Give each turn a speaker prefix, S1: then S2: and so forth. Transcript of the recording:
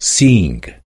S1: seeing.